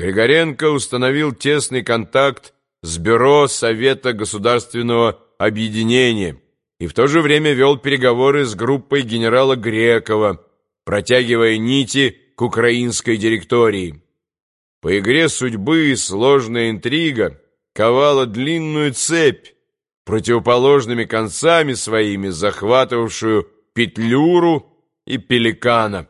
Григоренко установил тесный контакт с Бюро Совета Государственного Объединения и в то же время вел переговоры с группой генерала Грекова, протягивая нити к украинской директории. По игре судьбы сложная интрига ковала длинную цепь, противоположными концами своими захватывавшую Петлюру и Пеликана.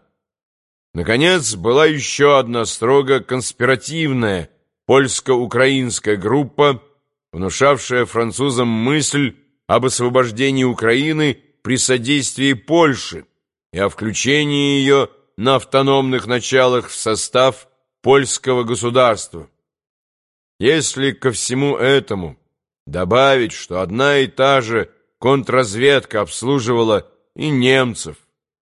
Наконец, была еще одна строго конспиративная польско-украинская группа, внушавшая французам мысль об освобождении Украины при содействии Польши и о включении ее на автономных началах в состав польского государства. Если ко всему этому добавить, что одна и та же контрразведка обслуживала и немцев,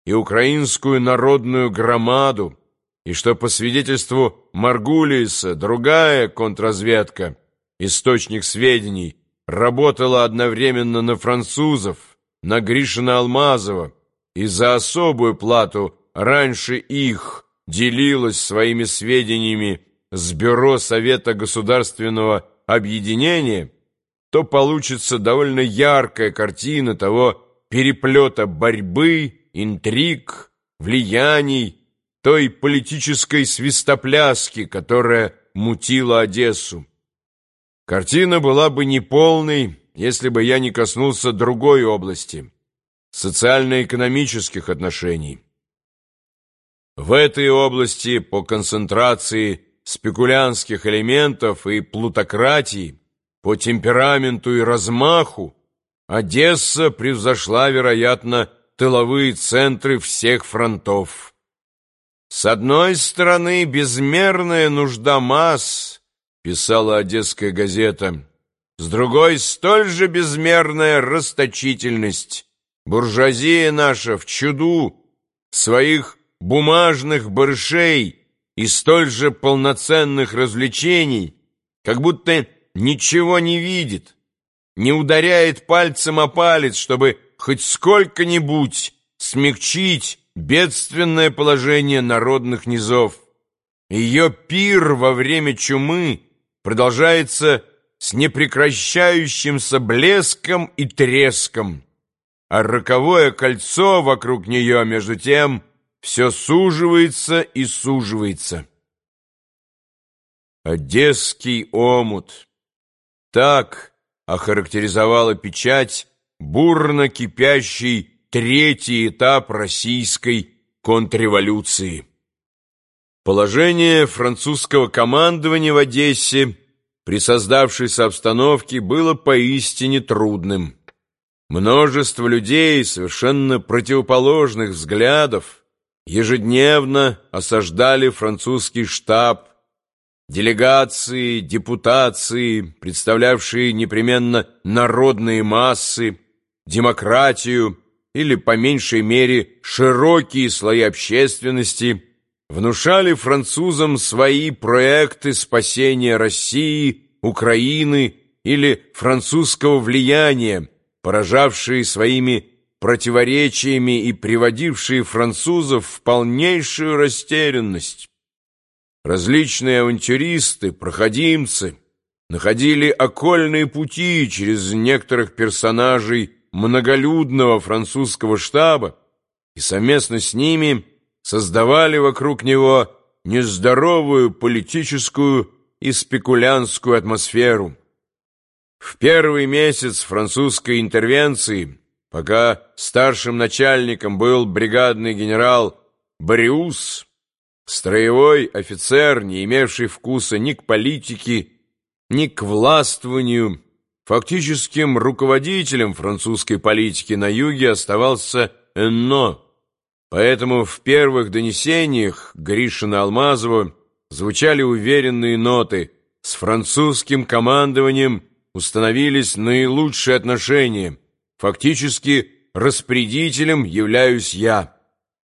и украинскую народную громаду, и что по свидетельству Маргулиса другая контрразведка, источник сведений, работала одновременно на французов, на Гришина Алмазова, и за особую плату раньше их делилась своими сведениями с Бюро Совета Государственного Объединения, то получится довольно яркая картина того переплета борьбы, интриг, влияний, той политической свистопляски, которая мутила Одессу. Картина была бы неполной, если бы я не коснулся другой области – социально-экономических отношений. В этой области по концентрации спекулянских элементов и плутократии, по темпераменту и размаху, Одесса превзошла, вероятно, тыловые центры всех фронтов. С одной стороны, безмерная нужда масс, писала Одесская газета, с другой, столь же безмерная расточительность. Буржуазия наша в чуду своих бумажных барышей и столь же полноценных развлечений, как будто ничего не видит, не ударяет пальцем о палец, чтобы хоть сколько-нибудь смягчить бедственное положение народных низов. Ее пир во время чумы продолжается с непрекращающимся блеском и треском, а роковое кольцо вокруг нее, между тем, все суживается и суживается. Одесский омут. Так охарактеризовала печать бурно кипящий третий этап российской контрреволюции. Положение французского командования в Одессе при создавшейся обстановке было поистине трудным. Множество людей совершенно противоположных взглядов ежедневно осаждали французский штаб, делегации, депутации, представлявшие непременно народные массы, демократию или, по меньшей мере, широкие слои общественности, внушали французам свои проекты спасения России, Украины или французского влияния, поражавшие своими противоречиями и приводившие французов в полнейшую растерянность. Различные авантюристы, проходимцы находили окольные пути через некоторых персонажей многолюдного французского штаба и совместно с ними создавали вокруг него нездоровую политическую и спекулянтскую атмосферу. В первый месяц французской интервенции, пока старшим начальником был бригадный генерал Бариус, строевой офицер, не имевший вкуса ни к политике, ни к властвованию, Фактическим руководителем французской политики на юге оставался Энно. Поэтому в первых донесениях Гришина Алмазова звучали уверенные ноты. С французским командованием установились наилучшие отношения. Фактически распорядителем являюсь я.